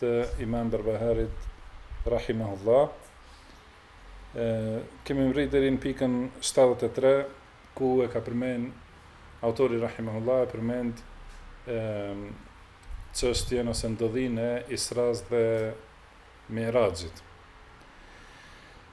të Imam Berbeharit rahimahullah. Ë kemi mrri deri në pikën 73 ku e ka përmend autori rahimahullah e përmend çështjen ose ndodhinë e Isras dhe Mi'raxhit.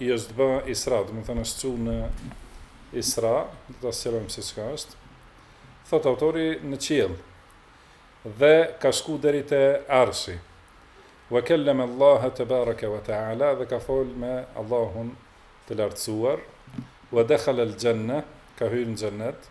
i është bë Isra, domethënë është çu në Isra, do ta sqarojmë se çka është. Thot autori në qiell. Dhe ka shku deri te Arshi. Wa kallama Allah tebaraka wa taala, dhe ka fol me Allahun të lartësuar. Wa dakhala al-janna, ka hyrë në xhennet.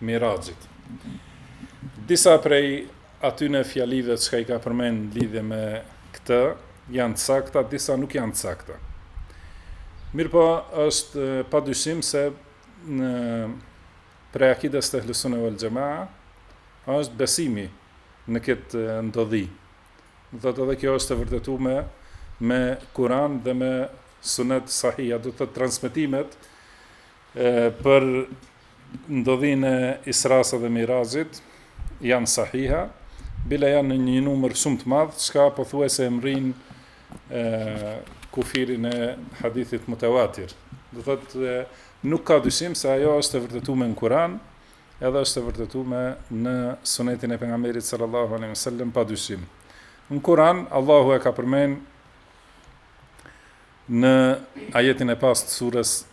Miraxhit. Disa prej atyne fjalive çka i ka përmend në lidhje me këtë janë të sakta, disa nuk janë të sakta. Mirëpo është pa dyshim se prej akides të Ehlus-Sunne uel Xhema është besimi në këtë ndodhi. Do thot edhe kjo është e vërtetume me Kuran dhe me sunet sahiha. Do thot transmetimet Për ndodhinë e Israsë dhe Miraxhit janë sahiha, bile janë një numër shumë të madhë, çka pothuajse e mrrin kufirin e hadithit mutewatir. Do thot, nuk ka dyshim se ajo është e vërtetume në Kuran, edhe është e vërtetume në sunetin e pejgamberit sallallahu alejhi ue sellem pa dyshim. Në Kuran, Allahu e ka përmen në ajetin e parë të surës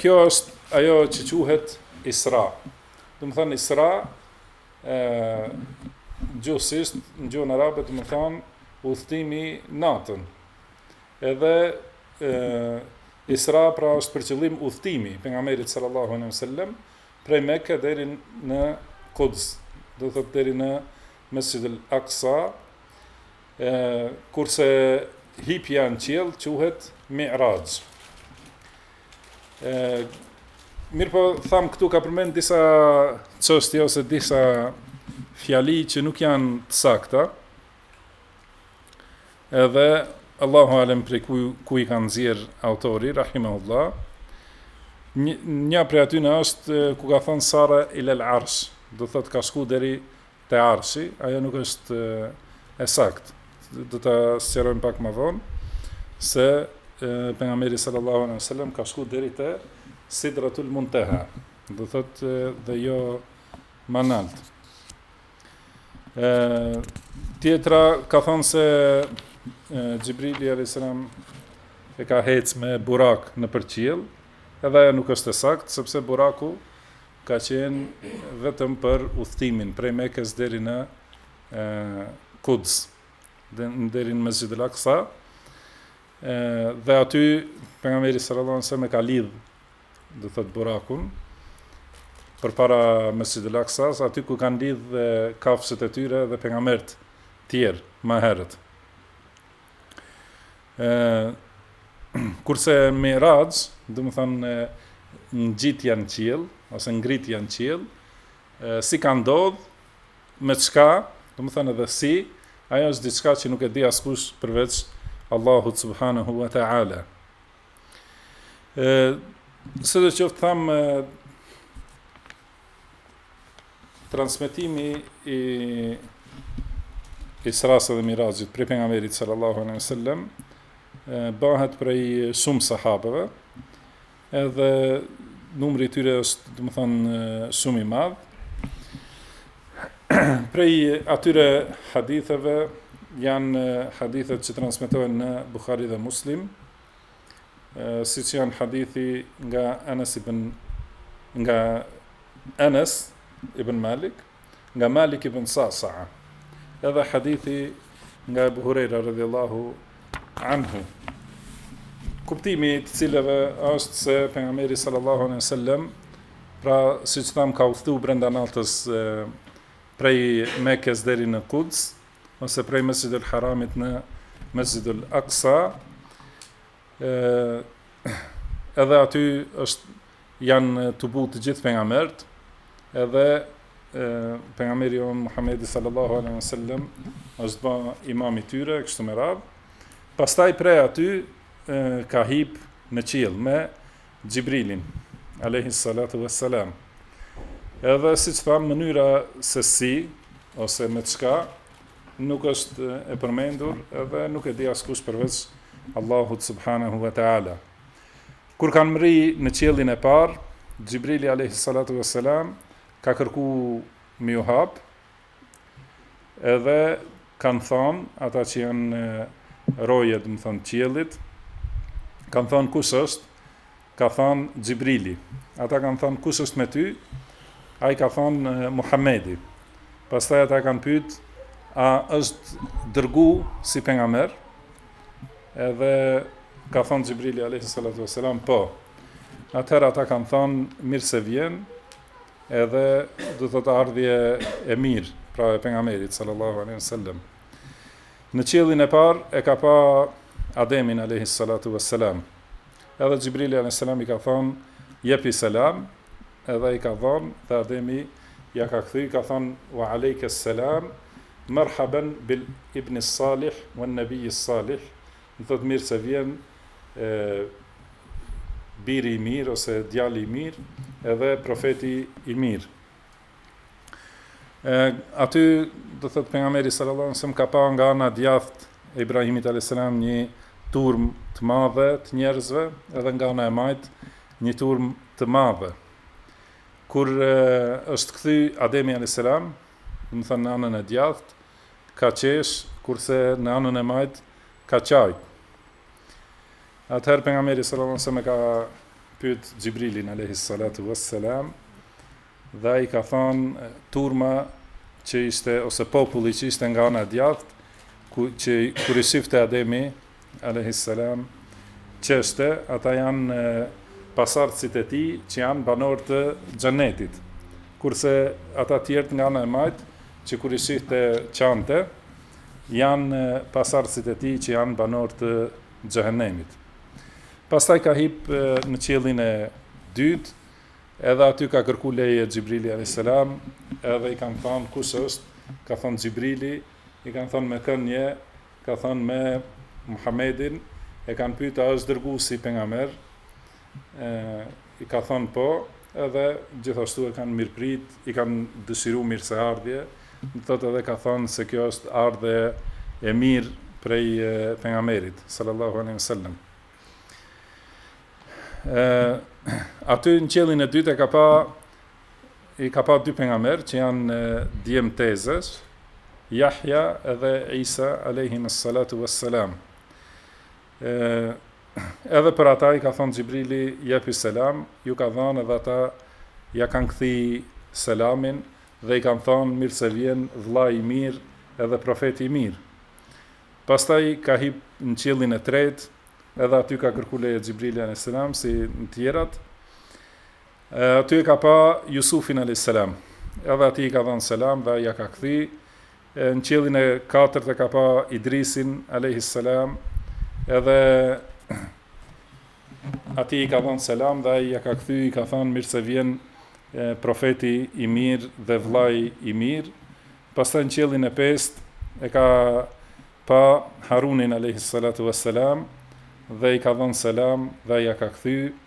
Kjo është ajo që quhet Isra. Domethanë Isra ë gjuhësisht në gjuhën arabe domethanë udhëtimi natën. Edhe ë Isra pra është për qëllim udhëtimi i pejgamberit sallallahu alejhi ue sellem prej Meke deri në Quds, do thot deri në Mesxhid al-Aqsa, kurse hipja në qiell quhet Mi'raxh. Mirëpo, thamë këtu ka përmend disa çështje ose disa fjali që nuk janë të sakta, edhe Allahu Alem prej ku, ku i ka nxjerr autori, Rahimahullah, një prej atyne është ku ka thënë Sara ilel arsh, do thot ka shku dheri te Arshi, ajo nuk është e saktë. Do ta sqarojmë pak më vonë se pejgamberi sallallahu alejhi ue sellem ka shku deri te Sidratul Muntaha, do thot dhe jo më nalt. Ë tjetra ka thënë se Xhibrili alayhis salam e ka hec me burak nëpër qiell, edhe ajo nuk është e saktë sepse buraku ka qenë vetëm për udhëtimin prej Mekes deri në Kuds, deri në Mesjid el Aksa, dhe aty pejgamberi sallallahu alaihi wasallam ka lidh, do të thotë burakun, përpara Mesjid el Aksas, aty ku kanë lidh dhe kafshët e tyre dhe pejgamberët tjerë, ma herët. Kurse Mi'raj, domethënë ngjitja në qiell ose ngritja në qiell, si ka ndodh, me çka, domethënë edhe si, ajo është diçka që nuk e di askush përveç Allahut subhanahu wa ta'ala. Sidoqoftë thamë, Transmetimi i Israsë dhe Miraxhit prej pejgamberit sallallahu alaihi wasallam bëhet prej shumë sahabeve. Edhe numri i tyre është, domethënë, shumë i madh. prej atyre haditheve janë hadithet që transmetohen në Buhari dhe Muslim. siç janë hadithi nga Anas ibn nga Anas ibn Malik nga Malik ibn Sasa'a edhe hadithi nga Ebu Hureyra radijallahu anhu kuptimi i të cilëve është se pejgamberi sallallahu alaihi wasallam pra siç thamë ka udhëtu brenda natës prej mekes deri në kuds ose prej Mesjidul Haramit në Mesjidul Aqsa, edhe aty është janë tubu të gjithë pejgamberët, edhe pejgamberi jonë Muhamedi sallallahu alaihi wasallam është ba imam i tyre kështu me radh. Pastaj prej aty e, ka hip në qiell me Xhibrilin, alejhi salatu ve selam. Edhe siç thamë mënyra se si ose me çka nuk është e përmendur edhe nuk e di askush përveç Allahut subhanahu wa taala. Kur kanë mri në qiellin e parë, Xhibrili alayhi salatu vesselam ka kërku me ju hap, Edhe kanë thanë, ata që janë roje, domethanë, qiellit, kanë thanë, kush është? Ka thanë, Xhibrili. Ata kanë thanë, kush është me ty? Ai ka thanë, Muhammedi. Pastaj ata kanë pytë, a është dërgu si pejgamber? Edhe ka thanë Xhibrili, a.s. Po. Atëherë ata kanë thanë, mirë se vjen, edhe do të thotë ardhje e mirë, prej pengamerit, sallallahu alaihi wasallam. Në qiellin e par e ka pa Ademin alaihi salatu wasallam. Edhe Xhibrili alaihi salam i ka thon jepi selam, edhe i ka dhon dhe Ademi ja ka kthy ka thon wa alejke selam, marhaban bil ibn salih wan nabi salih, Do thotë mirë se vjen biri i mirë ose djali i mirë edhe profeti i mirë. E, aty, do thotë pengameri sallallahu alaihi wasallam ka pa nga ana djathtë e Ibrahimit a.s. një turmë të madhe të njerëzve edhe nga ana e majtë një turmë të madhe. Kur e, është kthy Ademi a.s. Domethënë në anën e djathtë, ka qesh, kurse në anën e majtë ka qaj. Atëherë pejgamberi sallallahu alajhi wasallam e ka pyet Xhibrilin alayhi salatu wassalam dhe ai ka thënë turma që ishte ose populli që ishte nga ana e djathtë ku që kur i shifte Ademi Alejhi selam, qeshte, ata janë pasardhësit e tij që janë banorë të Xhennetit. Kurse ata të tjerë nga ana e majtë, që kur i shihte qante, janë pasardhësit e tij që janë banorë të Xhehenemit. Pastaj ka hip në qiellin e dytë, edhe aty ka kërku leje Xhibrili alayhis salam, edhe i kanë thënë kush është, ka thënë Xhibrili, i kanë thënë me kën je, ka thënë me Muhamedin e kanë pyet a është dërgu si pengamer e, i ka thënë po edhe gjithashtu e kanë mirëprit i kanë dëshiru mirë se ardhje do thotë edhe ka thënë se kjo është ardhje e mirë prej pengamerit sallallahu alejhi wasallam aty në qiellin e dytë e ka pa i ka pa dy pejgamber që janë djem tezes, Jahja edhe Isa alayhi salatu wassalam. Ë edhe për ata i ka thënë Xhibrili jepi selam, ju ka dhënë edhe ata ja kanë kthy selamin dhe i kanë thënë mirë se vjen vëllai i mirë edhe profeti i mirë. Pastaj ka hip në qiellin e tretë, edhe aty ka kërku leje Xhibrili alayhis salam si në tjerat. Aty e ka pa Jusufin alayhis salam. Edhe atij i ka dhënë selam dhe ai ia ka kthy. Në qiellin e katërt e ka pa Idrisin alayhis salam. Edhe atij i ka dhënë selam dhe ai ia ka kthy, i ka thënë mirë se vjen profeti i mirë dhe vllai i mirë. Pastaj në qiellin e pestë e ka pa Harunin alayhis salatu wassalam dhe i ka dhënë selam dhe ai ia ka kthy.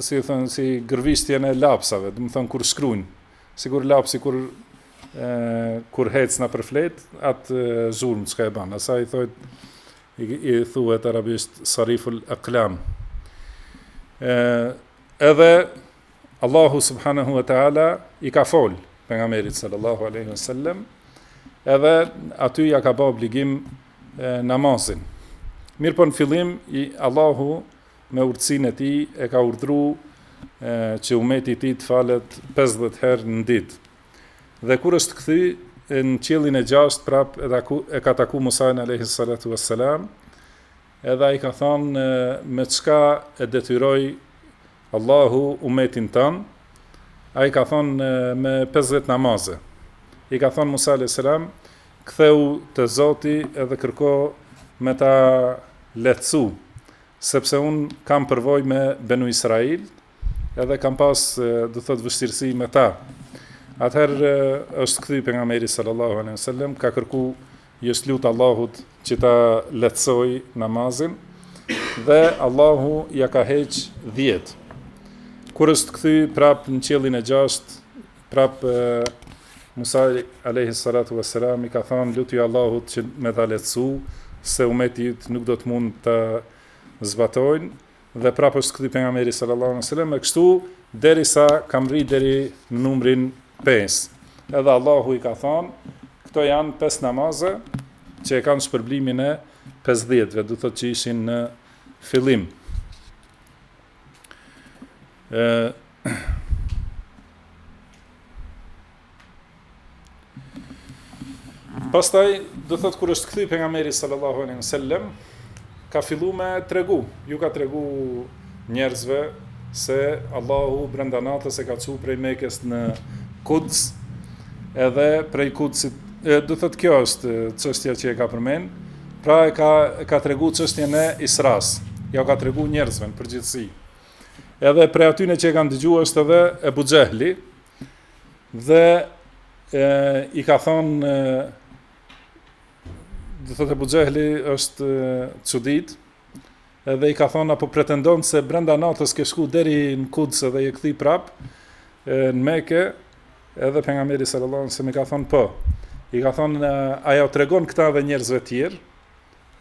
si thënë, si gërvishtjen e lapsave, domethënë, kur shkrujnë, sikur lapsi, kur, e, kur hec nëpër fletë, atë zhurmë çka e ban, asaj i thojt, i, i thuhet arabisht, sariful eklam. E, edhe, Allahu subhanahu wa ta'ala, i ka folë, pejgamberit sallallahu aleyhi wa sallam, edhe aty ja ka ba obligim e, namazin. Mirëpo në fillim, i, Allahu, me urtësinë e tij e ka urdhru që umeti i tij të falet pesëdhjetë herë në ditë. Dhe kur është kthy në qiellin e gjashtë prap e, taku, e ka taku Musain alayhi salatu wassalam, edhe ai i ka thënë me çka e detyroi Allahu umetin tand, ai ka thënë me 50 namaze. I ka thënë Musa alayhi salam, ktheu te Zoti edhe kërko me ta lehtësu. Sepse unë kam përvojë me Benu Israil, edhe kam pas, do thotë, vështirësi me ta. Atëherë është kthy pejgamberi sallallahu alejhi ve sellem, ka kërku i është lut Allahut që ta lehtësojë namazin dhe Allahu ja ka heq 10. Kur është kthy prap në qiellin e 6, Prap Musai alejhi salatu wa selam i ka thënë lute Allahun që me ta lehtësu se umeti yt nuk do të mund ta zbatojnë dhe prapë është kthy pejgamberi sallallahu alejhi wasallam e kështu derisa ka mrri deri në numrin 5. Edhe Allahu i ka thënë këto janë 5 namaze që e kanë shpërblimin e 50-ve, do thotë që ishin në fillim. Pastaj, do thot kur është kthy pejgamberi sallallahu alaihi wasallam, ka fillu me tregu, ju ka tregu njerëzve se Allahu brenda natës e ka çu prej Mekës në Kuds, edhe prej Kudsit, do thot kjo është çështja që e ka përmend, Pra e ka e ka tregu çështjen e Isras, ja ka tregu njerëzve në përgjithësi. Edhe prej atyne që e kanë dëgju është edhe Ebu Xhehli dhe e, i ka thonë do thotë Ebu Xhehli është çudit, Edhe i ka thonë a po pretendon se brenda natës ke shku deri në Kuds edhe je kthy prap në Mekë edhe pejgamberi sallallahu alajhi wasallam i ka thonë po. I ka thonë a jau tregon këtë edhe njerëzve të tjerë?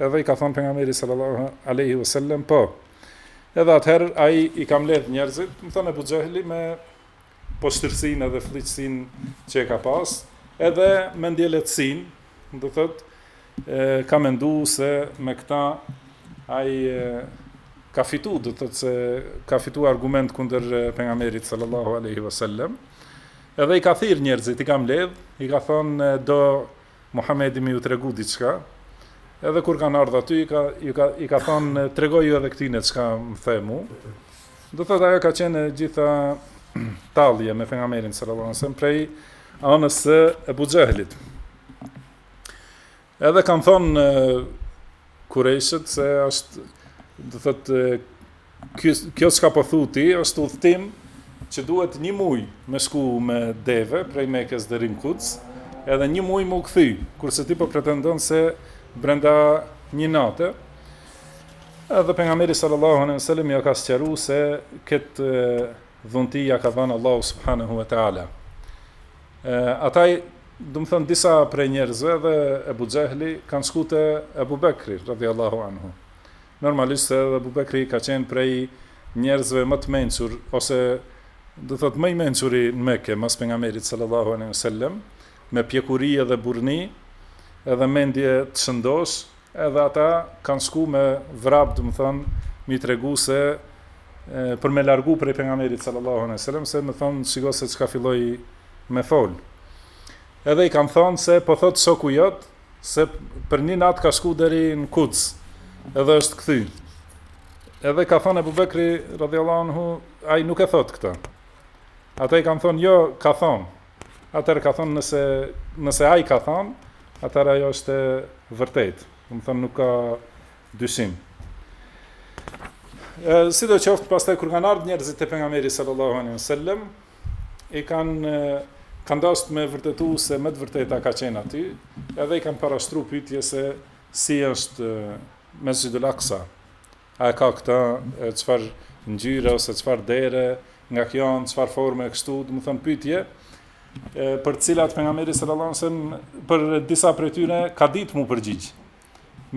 Edhe i ka thonë pejgamberi sallallahu alajhi wasallam po. Edhe atëherë ai i ka mbledh njerëzit, domethënë Ebu Xhehli me poshtërsinë edhe flliqësinë që e ka pas, edhe mendjelehtësinë, do thotë, ka mendu se me këta ai ka fitu, do thotë se ka fitu argument kundër pejgamberit sallallahu alaihi wasallam. Edhe i ka thirr njerëzit, i ka mbledh, i ka thonë do Muhamedi me ju tregu diçka, edhe kur kanë ardh aty, i ka, i ka, i ka thonë, tregoju edhe këtyne çka më the mu, do thotë ajo ka qenë gjitha tallje me pejgamberin sallallahu alejhi ve sellem, prej anës së Ebu Xhehlit. Edhe kanë thonë kurejshët se është, do thotë, Ky kjo çka po thu ti është udhëtim që duhet një muaj me shku me deve prej Mekës deri në Kuds, edhe një muaj me u kthy, kurse ti po pretendon se brenda një nate Edhe pejgamberi sallallahu alejhi ve sellem ja ka sqaruar se kët dhunti ja ka dhënë Allahu subhanahu wa taala. Ata domethënë disa prej njerëzve dhe Ebu Xhehli kanë shku te Ebu Bekri radhiyallahu anhu. Normalisht se edhe Ebu Bekri ka qenë prej njerëzve më të mençur ose do thotë më i mençuri në Mekë mas Pejgamberit sallallahu alejhi ve sellem, me pjekuri edhe burrni, edhe mendje të shëndoshë, edhe ata kanë shku me vrap domethënë me i tregu se për me largu prej Pejgamberit sallallahu alejhi ve sellem domethënë shiko se çka filloi me fol. Edhe i kanë thonë se po thotë shoku jot Se për një natë ka shku deri në Kuds edhe është kthy. Edhe ka thënë Ebu Bekri radhiyallahu anhu, ai nuk e thot këtë. Ata i kanë thënë, jo, ka thënë. Atëherë ka thënë nëse nëse ai ka thënë, atëherë ajo është e vërtetë. Domethënë nuk ka dyshim. Sidoqoftë, pastaj kur kanë ardh njerëzit te pejgamberi sallallahu alaihi wasallam, i kanë kanë dashtë me vërtetu se me të vërteta ka qenë aty, edhe i kanë parashtru pytje se si është Mesxhidul Aksa, a e ka këta, çfarë ngjyre, ose çfarë dere, nga kjo anë, çfarë forme, kështu, domethënë pytje, për të cilat pejgamberi sallallahu alejhi ve sellem, për disa prej tyre, ka ditë m'u përgjigjë.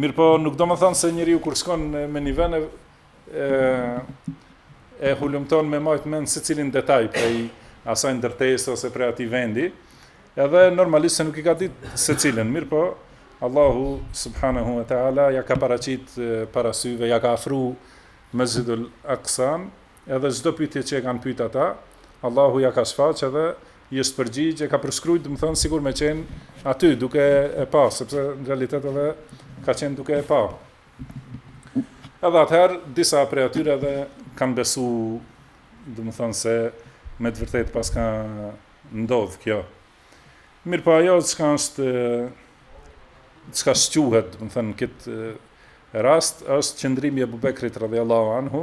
Mirëpo, nuk domethënë se njeriu kur shkon në një vend, e e hulumton me majt mend secilin detaj prej asaj ndërtese ose prej atij vendi. Edhe normalisht se nuk i ka ditë secilën, mirëpo Allahu subhanahu wa taala ja ka paraqit para syve, ja ka afru Mesxhidul Aksan, edhe çdo pyetje që e kanë pyet ata, Allahu ja ka shfaq edhe i është përgjigj, e ka përshkrujt, domethënë sikur me qenë aty duke e pa, sepse në realitet edhe ka qenë duke e pa. Edhe atëherë, disa prej atyre edhe kanë besu, domethonë se me të vërtet paska ndodhë kjo. Mirëpo ajo, çka është, çka shquhet, domethonë, në këtë rast, është qëndrimi i Ebu Bekrit radiallahu anhu,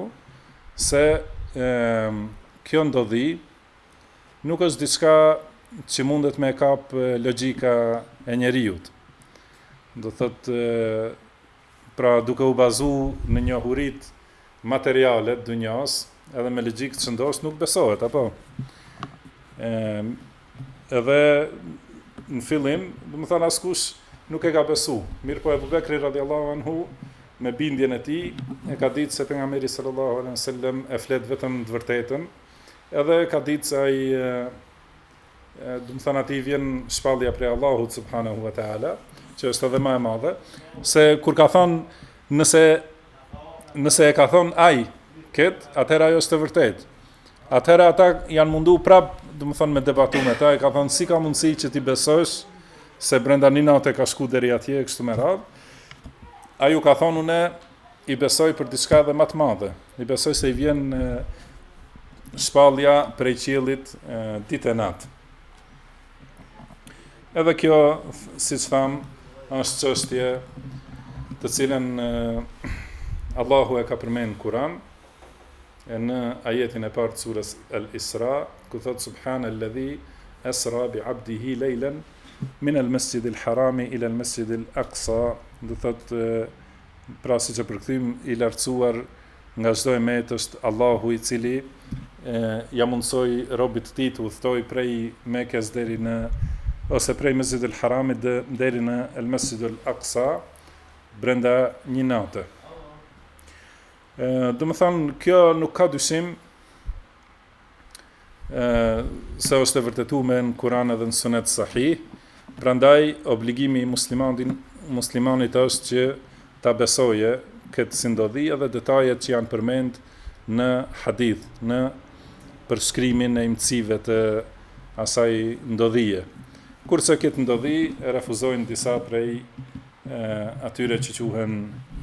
se e, kjo ndodhi, nuk është diçka që mundet me e kap logjika e njeriut. Do thotë, pra duke u bazu në njohuritë materiale të dunjas, edhe me logjikë të shëndoshë nuk besohet, apo? Edhe në fillim, domethonë askush nuk e ka besu. Mirëpo Ebu Bekri radiallahu anhu, me bindjen e tij, e ka ditë se Pejgamberi sallallahu alaihi sallam e flet vetëm të vërtetën, edhe e ka ditë se ai domethonë atij i vjen shpallja prej Allahut subhanahu wa taala, që është edhe ma e madhe, se kur ka thon nëse nëse e ka thon ai kët, atëherë ajo është e vërtetë. Atëherë ata janë mundu prap, domethonë me debatu me ta, e kanë thon si ka mundësi që ti besosh se brenda një nate ka shku deri atje kështu me radhë. Ai u ka thon unë i besoj për diçka edhe ma të madhe. I besoj se i vjen shpallja prej qiellit ditë e natë. Edhe kjo, siç tham, është çështje të cilën Allahu e ka përmend në Kur'an në ajetin e parë të surës Al-Isra, ku thot subhanalladhi asra bi 'abdihi laylan min al-masjid al-harami ila al-masjid al-aqsa, do thot Pra siç e përkthym', i lartësuar nga çdo e metë është Allahu i Cili ia mundësoi robit të Tij të udhëtojë prej Mekes deri në ose prej Mesxhidul Haramit deri në El Mesxhidul Aqsa brenda një nate. Domethënë, kjo nuk ka dyshim se është e vërtetume në Kur'an edhe në Sunet Sahih. Prandaj obligimi i muslimanit muslimanit është që ta besoje këtë si ndodhi edhe detajet që janë përmend në hadith, në përshkrimin e imtësive të asaj ndodhie. Kurse këtë ndodhi e refuzojnë disa prej atyre që quhen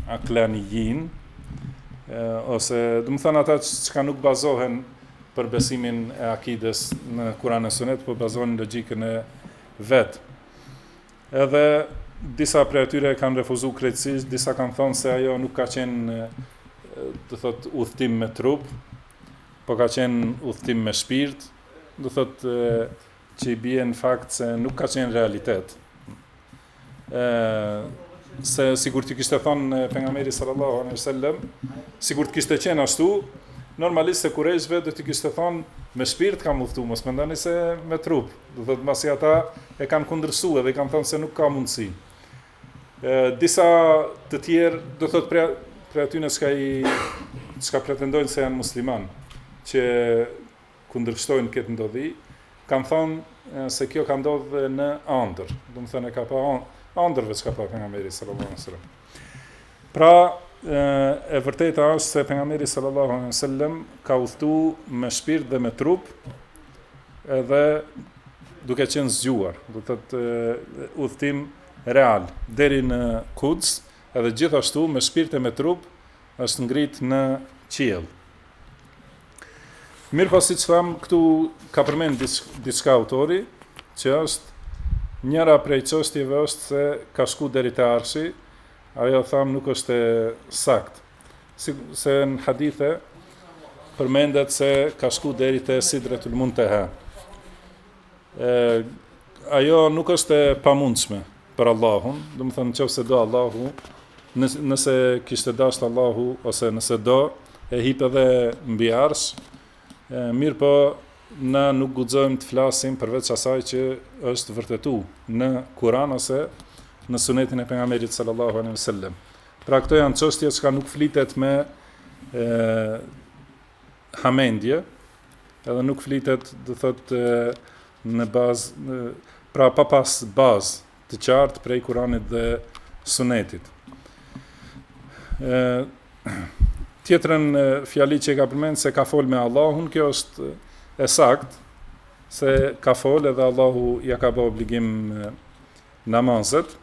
aklanijin, ose domethonë ata çka nuk bazohen për besimin e akidës në Kur'an e Sunet, po bazohen në logjikën e vet. Edhe disa prej atyre kanë refuzu krejtësisht, disa kanë thonë se ajo nuk ka qenë do thot udhtim me trup, po ka qenë udhtim me shpirt, do thot që i bie në fakt se nuk ka qenë realitet. ë se sikur t'i kishte thënë pejgamberi sallallahu alaihi wasallam, sikur të kishte qenë ashtu, normalisht se Kurejshve do të kishte thënë me shpirt kam udhëtu, mos mendoni se me trup. Do thotë masi ata e kanë kundërshtu dhe kanë thënë se nuk ka mundësi. ë disa të tjerë do thotë prej, prej atyne çka i çka pretendojnë se janë musliman, që kundërshtojnë këtë ndodhi, kanë thënë se kjo ka ndodhur në ëndër, domethënë e ka pa ëndër ve çka pa pejgamberi sallallahu alaihi wasallam. Pra e, e vërteta është se pejgamberi sallallahu alaihi wasallam ka udhëtu me shpirt dhe me trup edhe duke qenë zgjuar, do thotë udhëtim real deri në Kuds, edhe gjithashtu me shpirt e me trup është ngrit në qiell. Mirëpo siç tham, këtu ka përmend diçka autori që është njëra prej çështjeve është se ka shku deri te Arshi, ajo tham nuk është e saktë. Si se në hadithe përmendet se ka shku deri te Sidretul Muntaha. ajo nuk është e pamundshme për Allahun, domethënë qoftë se do Allahu, nëse kishte dashtë Allahu ose nëse do e hip edhe mbi arsh, mirëpo na nuk guxojmë të flasim përveç asaj që është vërtetu në Kur'an ose në Sunetin e pejgamberit sallallahu alaihi wasallam. Pra këto janë çështje që nuk flitet me e, hamendje, edhe nuk flitet, do thotë, në bazë pra pa pas bazë të qartë prej Kuranit dhe Sunetit. Ë Tjetrën fjali që ka përmend se ka fol me Allahun, kjo është e saktë se ka fol edhe Allahu ja ka bë obligim namazet.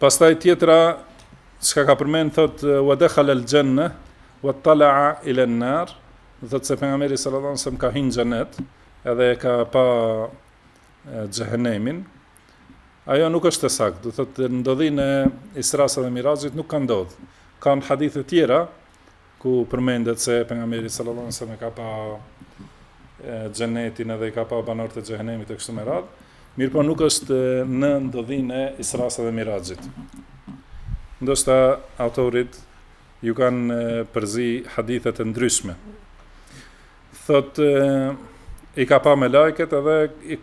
Pastaj tjetra çka ka përmend thot wa dakhala al janna wa tala'a ila an nar, do thot se pejgamberi sallallahu alaihi wasallam ka hi në xhenet, edhe e ka pa xhehenemin. Ajo nuk është e saktë, do thot ndodhinë e Isras dhe Miraxhit nuk ka ndodh. Kan hadithe tjera ku përmendet se pejgamberi sallallahu alejhi wasallam e ka pa xhenetin edhe i ka pa banorët e xhehenemit e kështu me radhë, mirëpo nuk është në ndodhin e Isras dhe Miraxhit. Ndoshta autorit ju kanë përzi hadithet e ndryshme. Thot i ka pa melajket edhe i,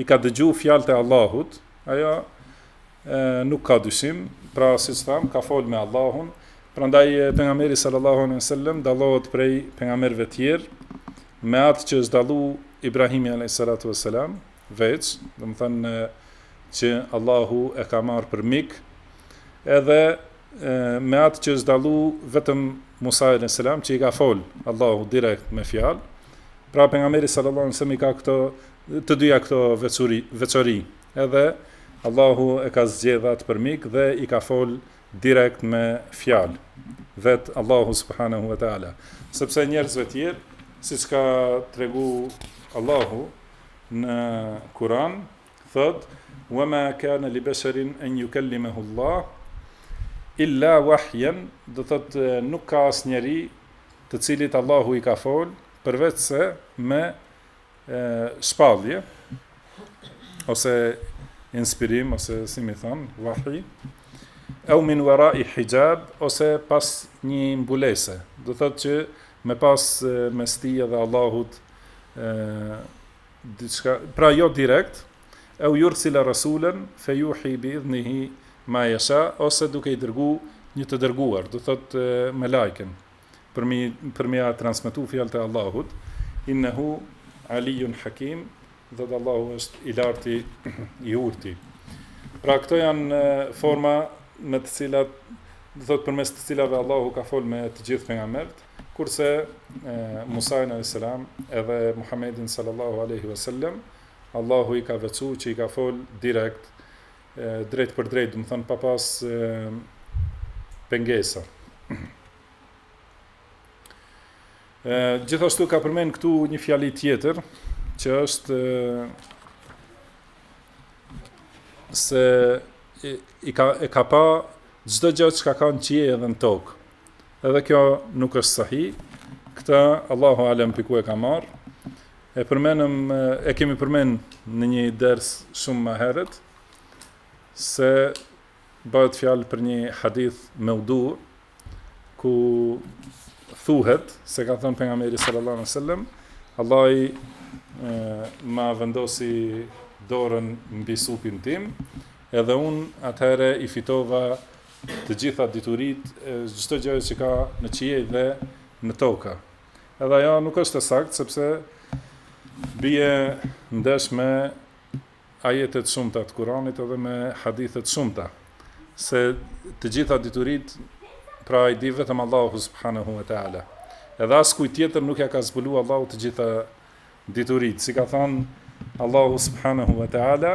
i ka dëgju fjalët e Allahut, ajo nuk ka dyshim, pra siç thamë, ka fol me Allahun, prandaj pejgamberi sallallahu alejhi dhe sellem dallohet prej pejgamberëve të tjerë me atë që është dallu Ibrahimi alejhi salatu vesselam, veç, domethënë që Allahu e ka marrë për mik, edhe me atë që është dallu vetëm Musa alejhi salam që i ka fol Allahu direkt me fjalë. Pra pejgamberi sallallahu alejhi dhe sellem i ka këto të dyja këto veçori, veçori Edhe Allahu e ka zgjedh atë për mik dhe i ka fol direkt me fjalë vet Allahu subhanahu wa taala. Sepse njerëzve të tjerë, siç ka tregu Allahu në Kur'an, thot: "Wa ma kana li basharin an yukallimahu Allah illa wahyan", do thot nuk ka asnjeri të cilit Allahu i ka fol përveç se me e, shpallje, ose inspirim, ose si mi thonë, vahi, eu min verai hijab, ose pas një mbulese. Do të thotë që me pas mes tij edhe Allahut, e, diçka, pra jo direkt, eu jursile rasulen, fe juhi bi idhnihi ma jesha, ose duke i dërgu një të dërguar, do të thotë melaiken. për mi për m'ia transmetu fjalët e Allahut innehu alijun hakim do thot Allahu është i larti i urti pra këto janë forma me të cilat do thot përmes të cilave Allahu ka fol me të gjithë pejgambert kurse Musain alayhis salam edhe Muhammedin sallallahu alaihi wasallam Allahu i ka veçuar që i ka fol direkt drejtpërdrejt, domethënë pa pas pengesa. Gjithashtu ka përmen këtu një fjali tjetër, që është se i ka, e ka pa çdo gjë që ka kan në qiej edhe në tokë. Edhe kjo nuk është sahih. Këtë Allahu alem pi ku e ka marr. E përmendëm e kemi përmend në një ders shumë më herët se bëhet fjalë për një hadith meudu ku thuhet se ka thënë pejgamberi sallallahu alajhi wasallam Allahi ma vendosi dorën mbi supin tim edhe un atëherë i fitova të gjitha dituritë, çdo gjë që ka në qiej dhe në tokë. Edhe ajo nuk është e saktë sepse bie ndesh me ajetet e shumta të Kuranit edhe me hadithet e shumta, se të gjitha diturit pra i di vetëm Allahu subhanahu wa ta'ala. Edhe askuj tjetër nuk ja ka zbulu Allahu të gjitha diturit. Si ka thonë Allahu subhanahu wa ta'ala,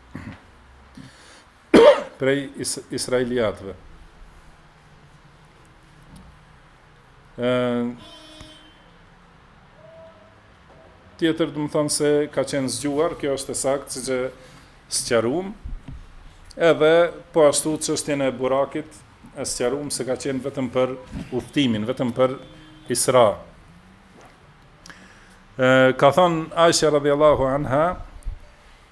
prej is, israiliateve. Tjetër domethënë se ka qenë zgjuar, kjo është e saktë, siç e sqarum, edhe po ashtu çështjen e burakit, e sqarum se ka qenë vetëm për udhtimin, vetëm për isra. Ka thonë Aisha radhjallahu anha,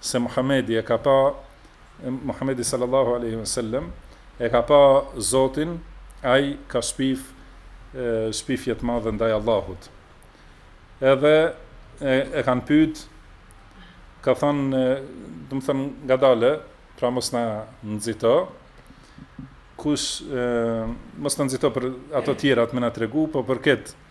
se Muhamedi e ka pa Muhamedi sallallahu alaihi wasallam e ka pa Zotin, ai ka shpif shpifje të madhe ndaj Allahut. Edhe e, e kanë pyet ka thënë, domethënë ngadalë, pra mos u nxito, kush mos na nxito për ato tjera me na tregu, po për këtë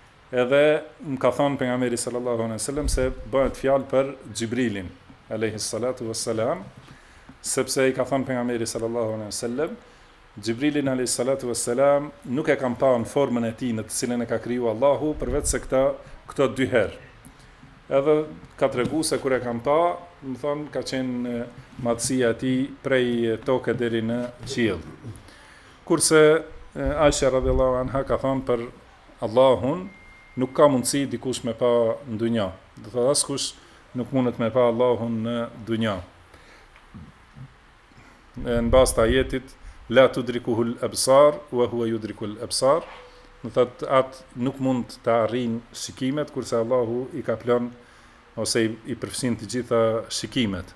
Edhe më ka thënë Pejgamberi sallallahu alejhi ve sellem se bëhet fjalë për Xhibrilin alejhi salatu ve selam, sepse i ka thënë Pejgamberi sallallahu alejhi ve sellem, Xhibrilin alejhi salatu ve selam nuk e kam pa në formën e tij në të cilën e ka krijuar Allahu përveç se këto dy herë. Edhe ka tregu se kur e kam pa, domethënë ka qenë madhësia e tij prej toke deri në qiell. Kurse Aisha radhiyallahu anha ka thënë për Allahun nuk ka mundësi dikush me pa në dunja. Dhe thotë askush nuk mundet me pa Allahun në dunja. Në bazë të ajetit, la tudrikuhul ebsar, wa hua judrikul ebsar, thotë atë nuk mund ta arrijnë shikimet, kurse Allahu i kaplon, ose i përfshin të gjitha shikimet.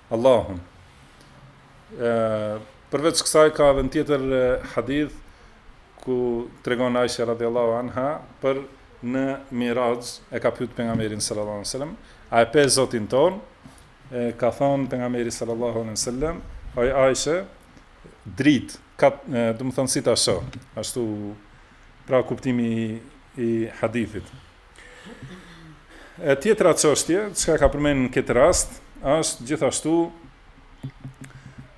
Allahun. Ë përveç kësaj ka edhe një tjetër hadith ku tregon Aisha radhiyallahu anha për në Miraj e ka pyet pejgamberin sallallahu alaihi wasallam, a e pe Zotin tënd? E ka thënë pejgamberi sallallahu alaihi wasallam, oj Aishe, dritë, ka, domethënë si ta shoh. Ashtu pra kuptimi i hadithit. E tjetra çështje, çka ka përmend në këtë rast, është gjithashtu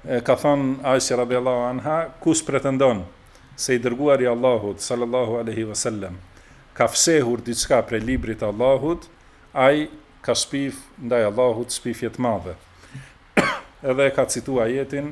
e ka thënë Aisha radhiyallahu anha, kush pretendon se i dërguari i Allahut sallallahu alaihi wasallam ka fshehur diçka prej librit të Allahut, ai ka shpif ndaj Allahut shpifje të madhe. Edhe ka citu ajetin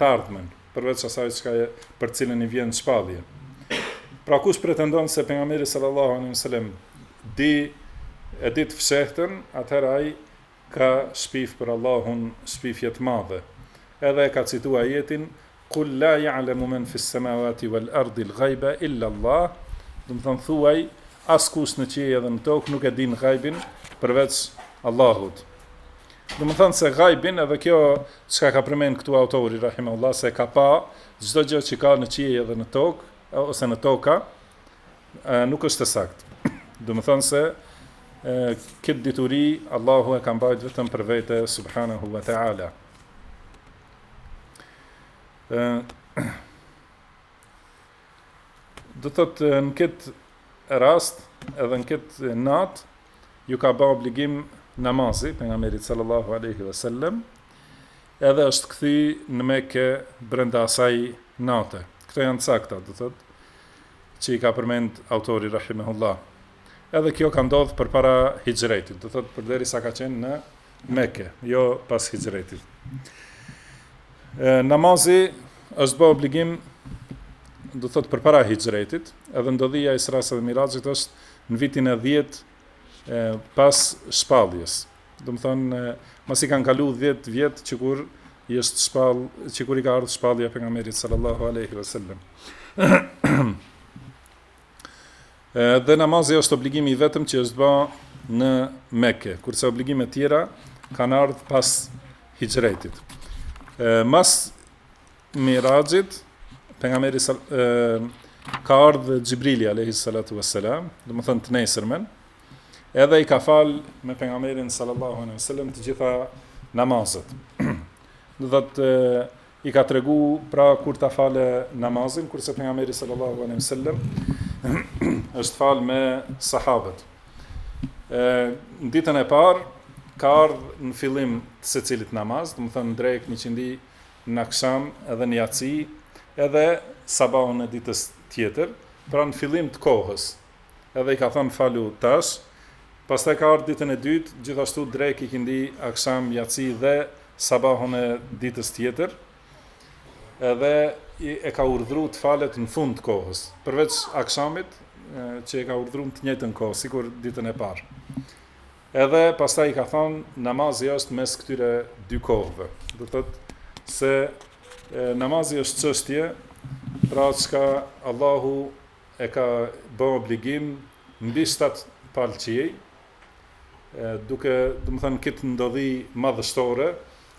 t'ardhmen, përveç asaj çka e për të cilën i vjen shpallje. Pra kush pretendon se pejgamberi sallallahu alejhi ve sellem di e di të fshehtën, atëherë ai ka shpif për Allahun shpifje të madhe. Edhe e ka cituar ajetin Kul la ya'lamu man fi samawati wal ardi al ghaiba illa Allah. Domethënë thuaj askush në qiej edhe në tokë nuk e din ghaibin përveç Allahut. Domethënë se ghaibin edhe kjo çka ka përmend këtu autori rahimahullah se ka pa çdo gjë që ka në qiej edhe në tokë ose në toka nuk është e saktë. Domethënë se këtë dituri Allahu e ka mbajt vetëm për vete subhanahu wa taala. Do thotë në këtë rast edhe në këtë natë i u ka ba obligim namazi pejgamberit sallallahu alaihi wasallam edhe është kthy në Mekë brenda asaj nate. Këto janë të sakta, do thot, që i ka përmend autori rahimahullah. Edhe kjo ka ndodh përpara hixhretit, do thotë përderisa ka qenë në Meke, jo pas hixhretit. Namazi është bë obligim, do thotë përpara hixhretit, edhe ndodhia Israsë dhe Miraxhit është në vitin e dhjetë pas shpalljes. Domethënë, masi kanë kalu dhjetë vjet që kur i është shpall, që kur i ka ardh shpallja pejgamberit sallallahu alejhi ve sellem. Dhe namazi është obligimi i vetëm që është ba në Meke, kurse obligimet tjera kanë ardh pas hixhretit. Mas Miraxhit, pejgamberi ka ardh Xhibrili, alejhi salatu vesselam, domethënë të nesërmen, edhe i ka fal me pejgamberin sallallahu alejhi ve sellem të gjitha namazet. Dhe dhe të I ka tregu pra kur ta fale namazin, kurse pejgamberi sallallahu alejhi ve sellem është fal me sahabët. Ë në ditën e parë ka ardh në fillim të secilit namaz, domethënë drekë, në ikindi, në aksham edhe në jaci, edhe sabahun e ditës tjetër, pra në fillim të kohës, edhe i ka thënë falu tash, pastaj ka ardh ditën e dytë, gjithashtu drekë, ikindi, aksham, jaci dhe sabahun e ditës tjetër, edhe e ka urdhru të falet në fund të kohës, përveç akshamit, që e ka urdhru në të njëjtën kohë, sikur ditën e parë. Edhe pastaj i ka thënë namazi është mes këtyre dy kohëve. Do thotë se namazi është çështje pra çka Allahu e ka ba obligim mbi shtatë palë qiej, duke, domethënë këtë ndodhi madhështore,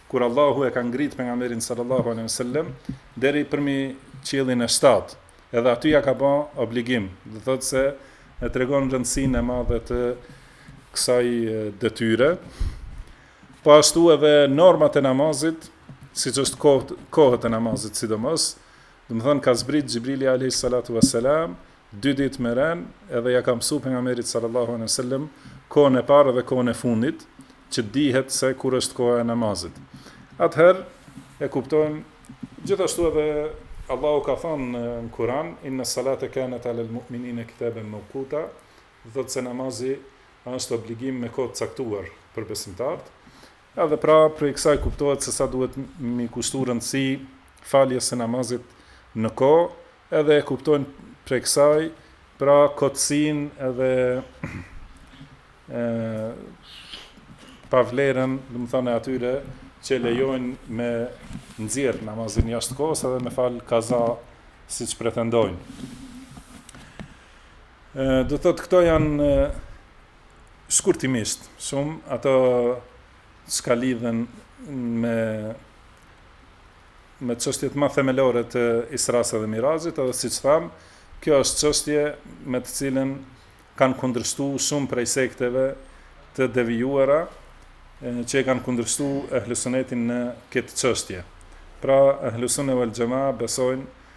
kur Allahu e ka ngrit pejgamberin sallallahu alejhi ve sellem deri përmi qiellin e shtatë, edhe aty ja ka ba obligim, do të thotë se e tregon rëndësinë e madhe të kësaj detyre. Po ashtu edhe normat e namazit, siç është kohët, kohët e namazit sidomos, Domethënë ka zbrit Xhibrili alejhi salatu ue selam dy ditë me ren edhe ja ka mësu pejgamberit sallallahu alejhi ve sellem kohën e parë dhe kohën e fundit që dihet se kur është koha e namazit. Atëherë e kuptojmë gjithashtu edhe Allahu ka thënë në Kur'an inna salate kanat alel mu'minina kitaben mawquta do të thotë se namazi është obligim me kohë të caktuar për besimtarët. Edhe pra, prej kësaj kuptohet se sa duhet m'i kushtu rëndësi faljes së namazit në kohë, edhe e kuptojnë prej kësaj, pra kotësinë edhe pavlerën, domethënë e atyre që lejojnë me nxjerr namazin jashtë kohës edhe me fal kaza siç pretendojnë. Do thotë këto janë Shkurtimisht, shumë, ato çka lidhen me me çështjet ma themelore të Israsë dhe Miraxhit, edhe siç thamë, kjo është çështje me të cilën kanë kundërshtu shumë prej sekteve të devijuara, që e kanë kundërshtu ehlusunetin në këtë çështje. Pra, ehlusunne vel xhema besojnë